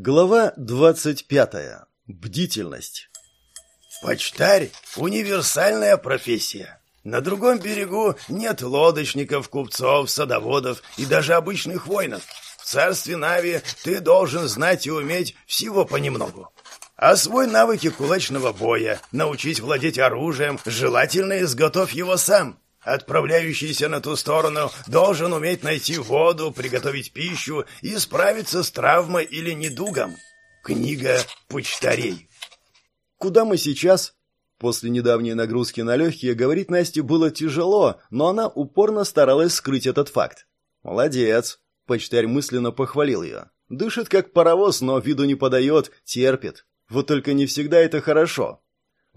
Глава 25. Бдительность. Почтарь – универсальная профессия. На другом берегу нет лодочников, купцов, садоводов и даже обычных воинов. В царстве Нави ты должен знать и уметь всего понемногу. Освой навыки кулачного боя, научись владеть оружием, желательно изготовь его сам – Отправляющийся на ту сторону должен уметь найти воду, приготовить пищу и справиться с травмой или недугом. Книга почтарей. Куда мы сейчас? После недавней нагрузки на легкие говорить Насте было тяжело, но она упорно старалась скрыть этот факт. Молодец. Почтарь мысленно похвалил ее. Дышит как паровоз, но виду не подает, терпит. Вот только не всегда это хорошо.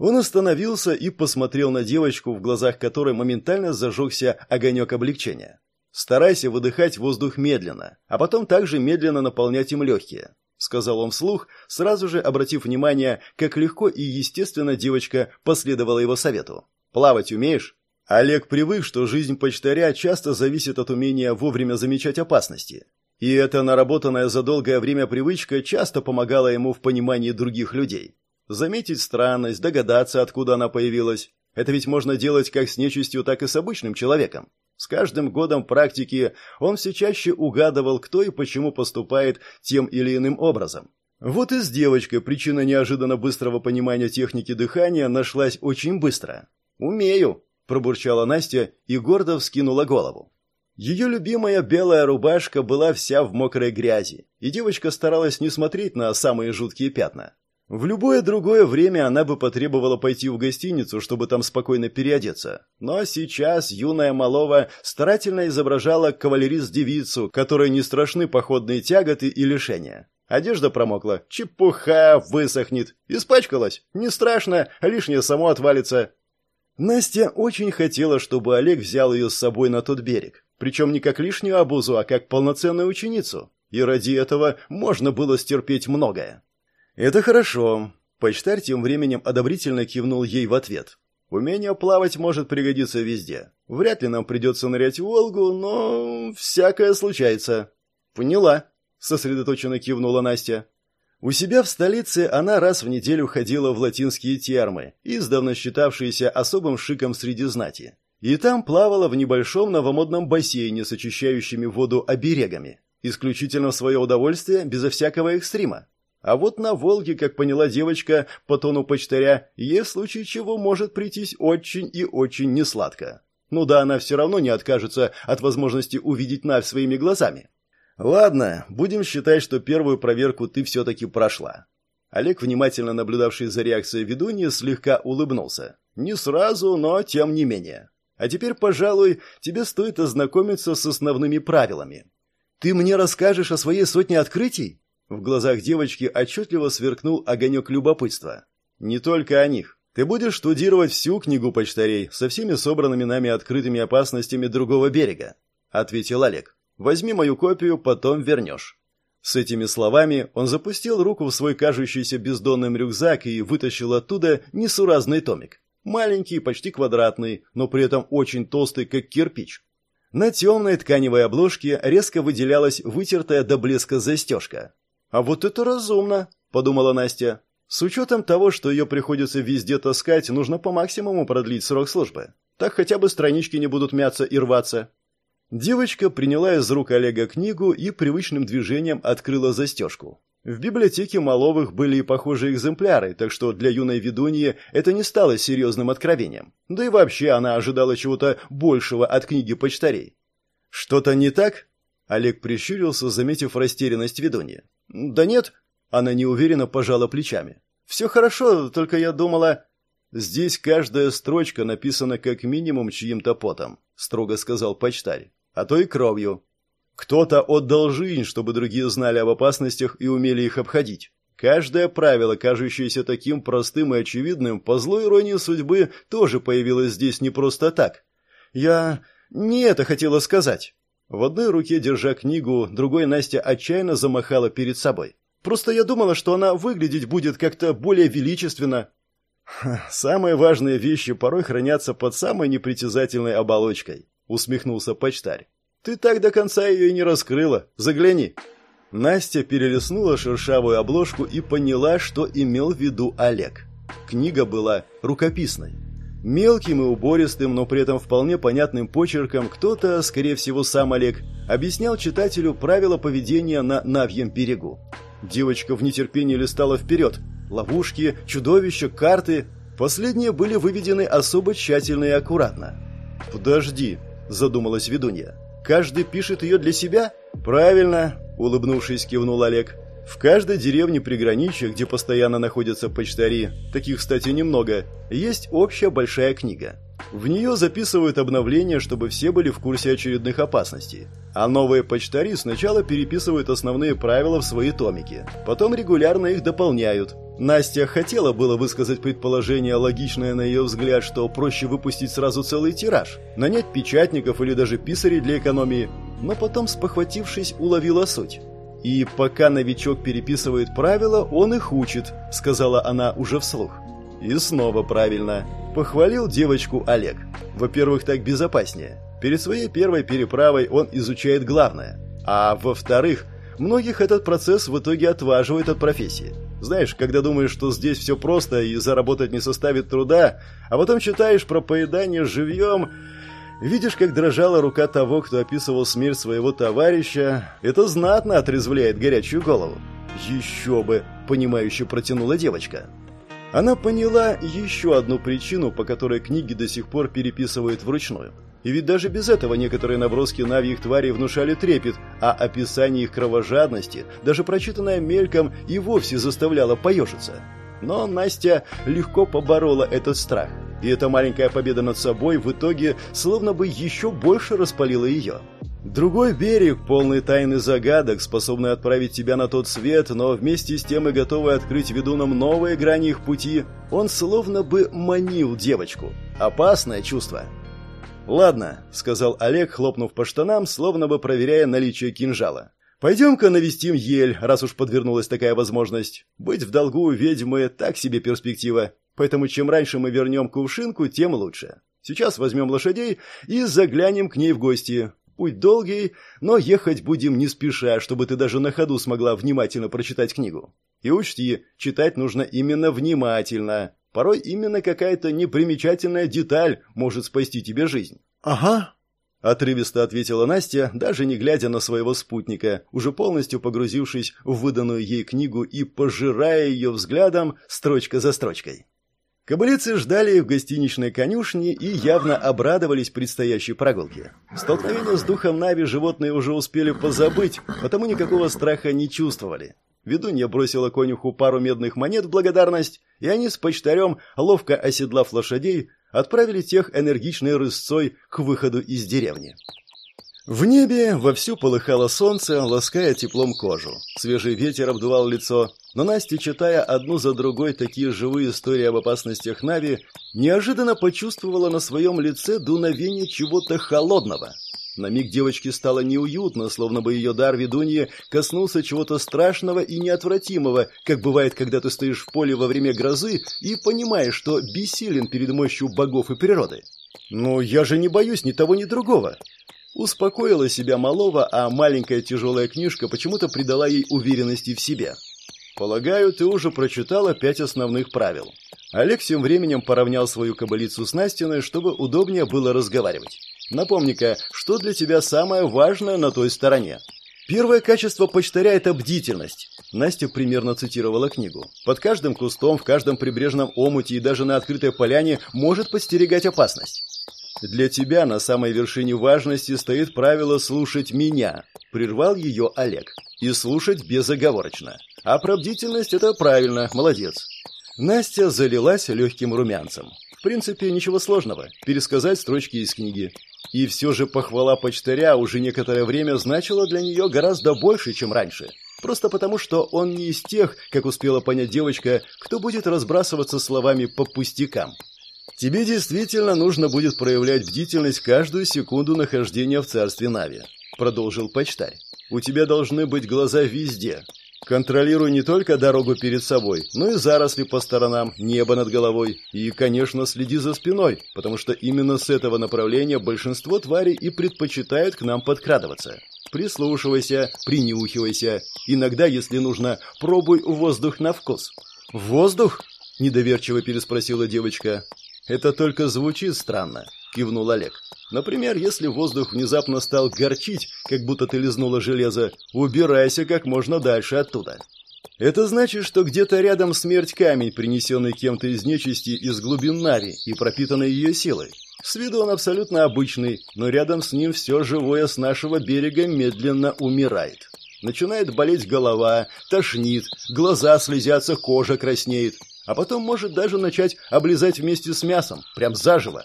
Он остановился и посмотрел на девочку, в глазах которой моментально зажегся огонек облегчения. «Старайся выдыхать воздух медленно, а потом также медленно наполнять им легкие», — сказал он вслух, сразу же обратив внимание, как легко и естественно девочка последовала его совету. «Плавать умеешь?» Олег привык, что жизнь почтаря часто зависит от умения вовремя замечать опасности. И эта наработанная за долгое время привычка часто помогала ему в понимании других людей. Заметить странность, догадаться, откуда она появилась. Это ведь можно делать как с нечистью, так и с обычным человеком. С каждым годом практики он все чаще угадывал, кто и почему поступает тем или иным образом. Вот и с девочкой причина неожиданно быстрого понимания техники дыхания нашлась очень быстро. «Умею», – пробурчала Настя и гордо вскинула голову. Ее любимая белая рубашка была вся в мокрой грязи, и девочка старалась не смотреть на самые жуткие пятна. В любое другое время она бы потребовала пойти в гостиницу, чтобы там спокойно переодеться. Но сейчас юная Малова старательно изображала кавалерист-девицу, которой не страшны походные тяготы и лишения. Одежда промокла. Чепуха, высохнет. Испачкалась. Не страшно, лишнее само отвалится. Настя очень хотела, чтобы Олег взял ее с собой на тот берег. Причем не как лишнюю обузу, а как полноценную ученицу. И ради этого можно было стерпеть многое. «Это хорошо». Почтарь тем временем одобрительно кивнул ей в ответ. «Умение плавать может пригодиться везде. Вряд ли нам придется нырять в Волгу, но всякое случается». «Поняла», — сосредоточенно кивнула Настя. У себя в столице она раз в неделю ходила в латинские термы, издавна считавшиеся особым шиком среди знати. И там плавала в небольшом новомодном бассейне с очищающими воду оберегами. Исключительно в свое удовольствие, безо всякого экстрима. А вот на Волге, как поняла девочка по тону почтаря, ей в случае чего может прийтись очень и очень несладко. Ну да, она все равно не откажется от возможности увидеть Навь своими глазами. Ладно, будем считать, что первую проверку ты все-таки прошла. Олег, внимательно наблюдавший за реакцией ведуньи, слегка улыбнулся. Не сразу, но тем не менее. А теперь, пожалуй, тебе стоит ознакомиться с основными правилами. Ты мне расскажешь о своей сотне открытий? В глазах девочки отчетливо сверкнул огонек любопытства. «Не только о них. Ты будешь штудировать всю книгу почтарей со всеми собранными нами открытыми опасностями другого берега», — ответил Олег. «Возьми мою копию, потом вернешь». С этими словами он запустил руку в свой кажущийся бездонным рюкзак и вытащил оттуда несуразный томик. Маленький, почти квадратный, но при этом очень толстый, как кирпич. На темной тканевой обложке резко выделялась вытертая до блеска застежка. «А вот это разумно», — подумала Настя. «С учетом того, что ее приходится везде таскать, нужно по максимуму продлить срок службы. Так хотя бы странички не будут мяться и рваться». Девочка приняла из рук Олега книгу и привычным движением открыла застежку. В библиотеке Маловых были и похожие экземпляры, так что для юной ведуньи это не стало серьезным откровением. Да и вообще она ожидала чего-то большего от книги почтарей. «Что-то не так?» Олег прищурился, заметив растерянность ведуньи. «Да нет», — она неуверенно пожала плечами. «Все хорошо, только я думала...» «Здесь каждая строчка написана как минимум чьим-то потом», — строго сказал почтарь. «А то и кровью. Кто-то отдал жизнь, чтобы другие знали об опасностях и умели их обходить. Каждое правило, кажущееся таким простым и очевидным, по злой иронии судьбы, тоже появилось здесь не просто так. Я не это хотела сказать. В одной руке, держа книгу, другой Настя отчаянно замахала перед собой. «Просто я думала, что она выглядеть будет как-то более величественно». «Самые важные вещи порой хранятся под самой непритязательной оболочкой», — усмехнулся почтарь. «Ты так до конца ее и не раскрыла. Загляни». Настя перелистнула шершавую обложку и поняла, что имел в виду Олег. Книга была рукописной. Мелким и убористым, но при этом вполне понятным почерком кто-то, скорее всего сам Олег, объяснял читателю правила поведения на Навьем берегу. Девочка в нетерпении листала вперед. Ловушки, чудовища, карты. Последние были выведены особо тщательно и аккуратно. «Подожди», – задумалась ведунья. «Каждый пишет ее для себя?» «Правильно», – улыбнувшись, кивнул Олег. В каждой деревне приграничья, где постоянно находятся почтари, таких, кстати, немного, есть общая большая книга. В нее записывают обновления, чтобы все были в курсе очередных опасностей. А новые почтари сначала переписывают основные правила в свои томики, потом регулярно их дополняют. Настя хотела было высказать предположение, логичное на ее взгляд, что проще выпустить сразу целый тираж, нанять печатников или даже писарей для экономии, но потом, спохватившись, уловила суть. «И пока новичок переписывает правила, он их учит», — сказала она уже вслух. И снова правильно. Похвалил девочку Олег. Во-первых, так безопаснее. Перед своей первой переправой он изучает главное. А во-вторых, многих этот процесс в итоге отваживает от профессии. Знаешь, когда думаешь, что здесь все просто и заработать не составит труда, а потом читаешь про поедание живьем Видишь, как дрожала рука того, кто описывал смерть своего товарища, это знатно отрезвляет горячую голову. «Еще бы!» – понимающе протянула девочка. Она поняла еще одну причину, по которой книги до сих пор переписывают вручную. И ведь даже без этого некоторые наброски навьих тварей внушали трепет, а описание их кровожадности, даже прочитанное мельком, и вовсе заставляло поежиться. Но Настя легко поборола этот страх – и эта маленькая победа над собой в итоге словно бы еще больше распалила ее. Другой берег, полный тайны загадок, способный отправить тебя на тот свет, но вместе с тем и готовый открыть ведунам новые грани их пути, он словно бы манил девочку. Опасное чувство. «Ладно», — сказал Олег, хлопнув по штанам, словно бы проверяя наличие кинжала. «Пойдем-ка навестим ель, раз уж подвернулась такая возможность. Быть в долгу у ведьмы — так себе перспектива. Поэтому чем раньше мы вернем кувшинку, тем лучше. Сейчас возьмем лошадей и заглянем к ней в гости. Путь долгий, но ехать будем не спеша, чтобы ты даже на ходу смогла внимательно прочитать книгу. И учти, читать нужно именно внимательно. Порой именно какая-то непримечательная деталь может спасти тебе жизнь. Ага, отрывисто ответила Настя, даже не глядя на своего спутника, уже полностью погрузившись в выданную ей книгу и пожирая ее взглядом строчка за строчкой. Кобылицы ждали в гостиничной конюшне и явно обрадовались предстоящей прогулке. Столкновение с духом Нави животные уже успели позабыть, потому никакого страха не чувствовали. Ведунья бросила конюху пару медных монет в благодарность, и они с почтарем, ловко оседлав лошадей, отправили тех энергичной рысцой к выходу из деревни. В небе вовсю полыхало солнце, лаская теплом кожу. Свежий ветер обдувал лицо, но Настя, читая одну за другой такие живые истории об опасностях Нави, неожиданно почувствовала на своем лице дуновение чего-то холодного. На миг девочке стало неуютно, словно бы ее дар ведуньи коснулся чего-то страшного и неотвратимого, как бывает, когда ты стоишь в поле во время грозы и понимаешь, что бессилен перед мощью богов и природы. «Ну, я же не боюсь ни того, ни другого», Успокоила себя малого, а маленькая тяжелая книжка почему-то придала ей уверенности в себе. «Полагаю, ты уже прочитала пять основных правил». Олег тем временем поравнял свою кобылицу с Настиной, чтобы удобнее было разговаривать. «Напомни-ка, что для тебя самое важное на той стороне?» «Первое качество почтаря – это бдительность». Настя примерно цитировала книгу. «Под каждым кустом, в каждом прибрежном омуте и даже на открытой поляне может подстерегать опасность. Для тебя на самой вершине важности стоит правило слушать меня, прервал ее Олег. И слушать безоговорочно. А про бдительность это правильно, молодец. Настя залилась легким румянцем. В принципе, ничего сложного. Пересказать строчки из книги. И все же похвала почтаря уже некоторое время значила для нее гораздо больше, чем раньше. Просто потому, что он не из тех, как успела понять девочка, кто будет разбрасываться словами по пустякам. Тебе действительно нужно будет проявлять бдительность каждую секунду нахождения в царстве Нави, продолжил почтарь. У тебя должны быть глаза везде. Контролируй не только дорогу перед собой, но и заросли по сторонам, небо над головой. И, конечно, следи за спиной, потому что именно с этого направления большинство тварей и предпочитают к нам подкрадываться. Прислушивайся, принюхивайся. Иногда, если нужно, пробуй воздух на вкус. Воздух? недоверчиво переспросила девочка. Это только звучит странно, кивнул Олег. Например, если воздух внезапно стал горчить, как будто ты лизнула железо, убирайся как можно дальше оттуда. Это значит, что где-то рядом смерть камень, принесенный кем-то из нечисти из глубин Нави и пропитанный ее силой. С виду он абсолютно обычный, но рядом с ним все живое с нашего берега медленно умирает. Начинает болеть голова, тошнит, глаза слезятся, кожа краснеет, а потом может даже начать облизать вместе с мясом, прям заживо.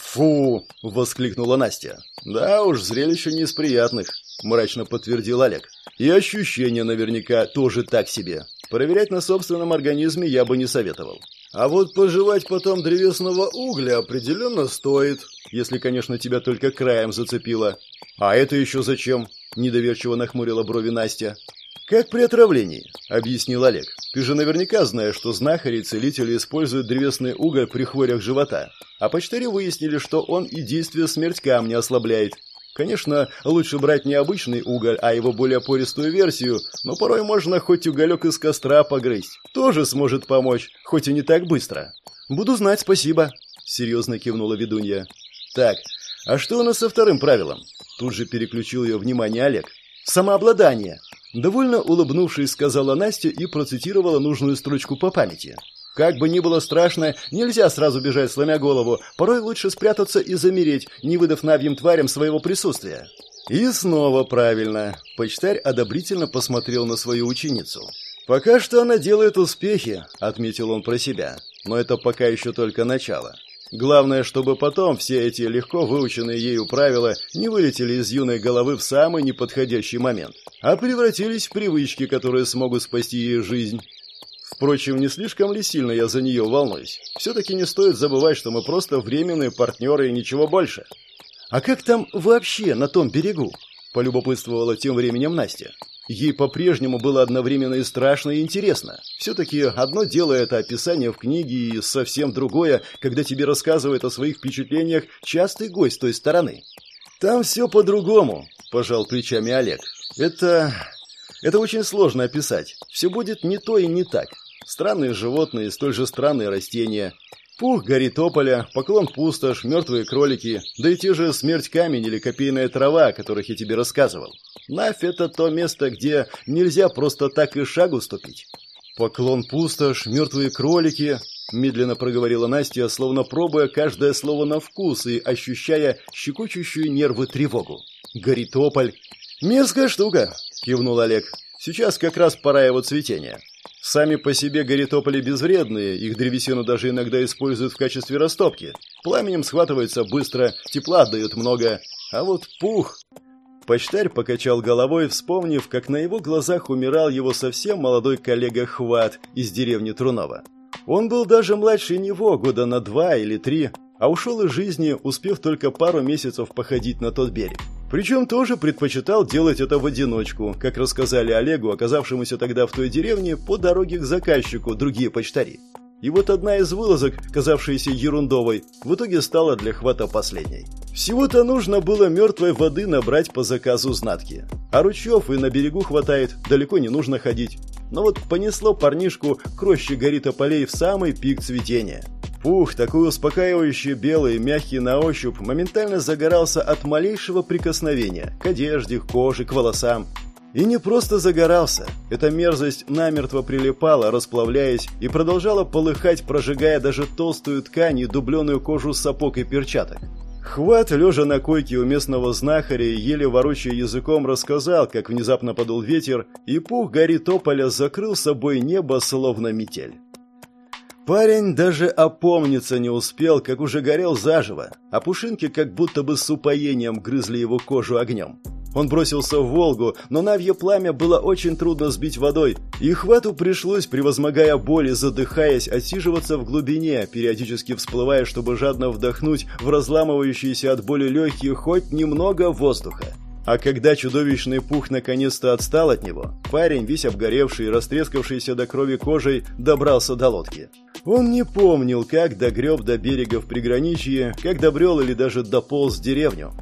«Фу!» — воскликнула Настя. «Да уж, зрелище не из приятных», — мрачно подтвердил Олег. «И ощущения наверняка тоже так себе. Проверять на собственном организме я бы не советовал. А вот пожевать потом древесного угля определенно стоит, если, конечно, тебя только краем зацепило. А это еще зачем?» — недоверчиво нахмурила брови Настя. «Как при отравлении», — объяснил Олег. «Ты же наверняка знаешь, что знахари и целители используют древесный уголь при хворях живота. А почтари выяснили, что он и действие смерть камня ослабляет. Конечно, лучше брать не обычный уголь, а его более пористую версию, но порой можно хоть уголек из костра погрызть. Тоже сможет помочь, хоть и не так быстро». «Буду знать, спасибо», — серьезно кивнула ведунья. «Так, а что у нас со вторым правилом?» Тут же переключил ее внимание Олег. «Самообладание», Довольно улыбнувшись, сказала Настя и процитировала нужную строчку по памяти. Как бы ни было страшно, нельзя сразу бежать, сломя голову. Порой лучше спрятаться и замереть, не выдав навьим тварям своего присутствия. И снова правильно. Почтарь одобрительно посмотрел на свою ученицу. «Пока что она делает успехи», — отметил он про себя. «Но это пока еще только начало. Главное, чтобы потом все эти легко выученные ею правила не вылетели из юной головы в самый неподходящий момент, а превратились в привычки, которые смогут спасти ей жизнь. Впрочем, не слишком ли сильно я за нее волнуюсь? Все-таки не стоит забывать, что мы просто временные партнеры и ничего больше. А как там вообще на том берегу? Полюбопытствовала тем временем Настя. Ей по-прежнему было одновременно и страшно, и интересно. Все-таки одно дело это описание в книге, и совсем другое, когда тебе рассказывает о своих впечатлениях частый гость той стороны. «Там все по-другому», – пожал плечами Олег. «Это... это очень сложно описать. Все будет не то и не так. Странные животные, столь же странные растения. Пух гори тополя, поклон пустошь, мертвые кролики, да и те же смерть камень или копейная трава, о которых я тебе рассказывал. Нафь — это то место, где нельзя просто так и шагу ступить. Поклон пустошь, мертвые кролики, медленно проговорила Настя, словно пробуя каждое слово на вкус и ощущая щекочущую нервы тревогу. Гори тополь. Мерзкая штука, кивнул Олег. Сейчас как раз пора его цветения. Сами по себе горитополи безвредные, их древесину даже иногда используют в качестве растопки. Пламенем схватывается быстро, тепла отдает много. А вот пух... Почтарь покачал головой, вспомнив, как на его глазах умирал его совсем молодой коллега Хват из деревни Трунова. Он был даже младше него, года на два или три, а ушел из жизни, успев только пару месяцев походить на тот берег. Причем тоже предпочитал делать это в одиночку, как рассказали Олегу, оказавшемуся тогда в той деревне, по дороге к заказчику другие почтари. И вот одна из вылазок, казавшаяся ерундовой, в итоге стала для хвата последней. Всего-то нужно было мертвой воды набрать по заказу знатки. А ручьев и на берегу хватает, далеко не нужно ходить. Но вот понесло парнишку к роще горита полей в самый пик цветения. Пух, такой успокаивающий, белый, мягкий на ощупь, моментально загорался от малейшего прикосновения к одежде, к коже, к волосам. И не просто загорался. Эта мерзость намертво прилипала, расплавляясь, и продолжала полыхать, прожигая даже толстую ткань и дубленую кожу сапог и перчаток. Хват, лежа на койке у местного знахаря, еле ворочая языком, рассказал, как внезапно подул ветер, и пух гори тополя закрыл собой небо, словно метель. Парень даже опомниться не успел, как уже горел заживо, а пушинки как будто бы с упоением грызли его кожу огнем. Он бросился в Волгу, но навье пламя было очень трудно сбить водой, и хвату пришлось, превозмогая боль и задыхаясь, отсиживаться в глубине, периодически всплывая, чтобы жадно вдохнуть в разламывающиеся от боли легкие хоть немного воздуха. А когда чудовищный пух наконец-то отстал от него, парень, весь обгоревший и растрескавшийся до крови кожей, добрался до лодки. Он не помнил, как догреб до берега в приграничье, как добрел или даже дополз в деревню.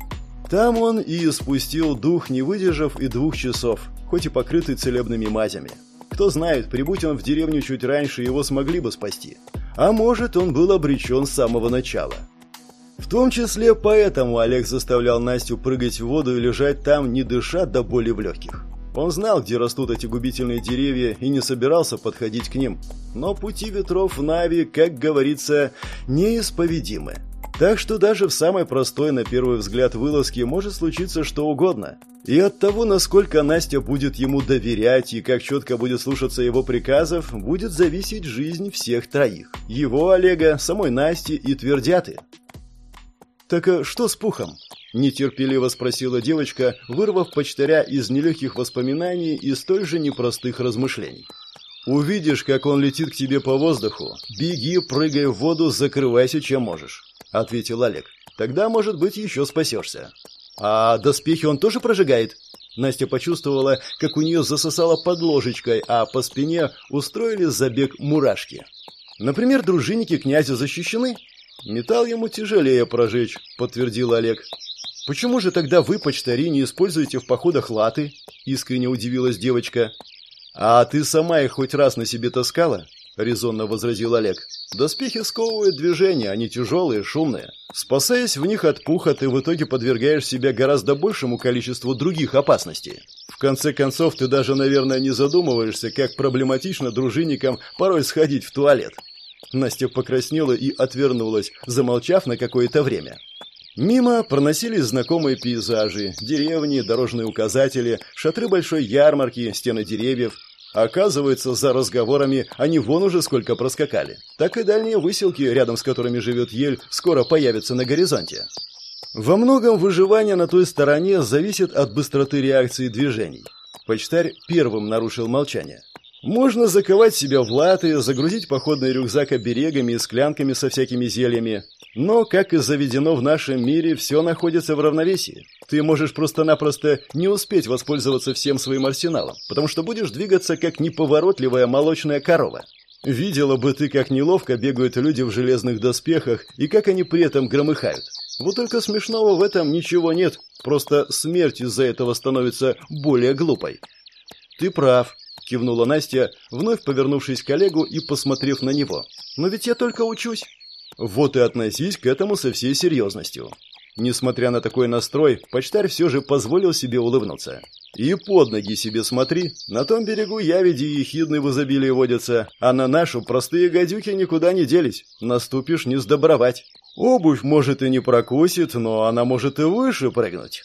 Там он и спустил дух, не выдержав и двух часов, хоть и покрытый целебными мазями. Кто знает, прибудь он в деревню чуть раньше, его смогли бы спасти. А может, он был обречен с самого начала. В том числе поэтому Олег заставлял Настю прыгать в воду и лежать там, не дыша до боли в легких. Он знал, где растут эти губительные деревья и не собирался подходить к ним. Но пути ветров в Нави, как говорится, неисповедимы. Так что даже в самой простой на первый взгляд вылазке может случиться что угодно. И от того, насколько Настя будет ему доверять и как четко будет слушаться его приказов, будет зависеть жизнь всех троих. Его, Олега, самой Насти и Твердяты. «Так э, что с пухом?» – нетерпеливо спросила девочка, вырвав почтаря из нелегких воспоминаний и столь же непростых размышлений. «Увидишь, как он летит к тебе по воздуху, беги, прыгай в воду, закрывайся, чем можешь», – ответил Олег. «Тогда, может быть, еще спасешься». «А доспехи он тоже прожигает?» Настя почувствовала, как у нее засосало под ложечкой, а по спине устроили забег мурашки. «Например, дружинники князя защищены?» «Металл ему тяжелее прожечь», — подтвердил Олег. «Почему же тогда вы, почтари, не используете в походах латы?» — искренне удивилась девочка. «А ты сама их хоть раз на себе таскала?» — резонно возразил Олег. «Доспехи сковывают движение, они тяжелые, шумные. Спасаясь в них от пуха, ты в итоге подвергаешь себя гораздо большему количеству других опасностей. В конце концов, ты даже, наверное, не задумываешься, как проблематично дружинникам порой сходить в туалет. Настя покраснела и отвернулась, замолчав на какое-то время. Мимо проносились знакомые пейзажи, деревни, дорожные указатели, шатры большой ярмарки, стены деревьев. Оказывается, за разговорами они вон уже сколько проскакали. Так и дальние выселки, рядом с которыми живет ель, скоро появятся на горизонте. Во многом выживание на той стороне зависит от быстроты реакции движений. Почтарь первым нарушил молчание. Можно заковать себя в латы, загрузить походный рюкзак оберегами и склянками со всякими зельями. Но, как и заведено в нашем мире, все находится в равновесии. Ты можешь просто-напросто не успеть воспользоваться всем своим арсеналом, потому что будешь двигаться как неповоротливая молочная корова. Видела бы ты, как неловко бегают люди в железных доспехах и как они при этом громыхают. Вот только смешного в этом ничего нет, просто смерть из-за этого становится более глупой. Ты прав, кивнула Настя, вновь повернувшись к Олегу и посмотрев на него. Но ведь я только учусь. Вот и относись к этому со всей серьезностью. Несмотря на такой настрой, почтарь все же позволил себе улыбнуться. И под ноги себе смотри, на том берегу яведи и ехидны в изобилии водятся, а на нашу простые гадюки никуда не делись, наступишь не сдобровать. Обувь может и не прокусит, но она может и выше прыгнуть.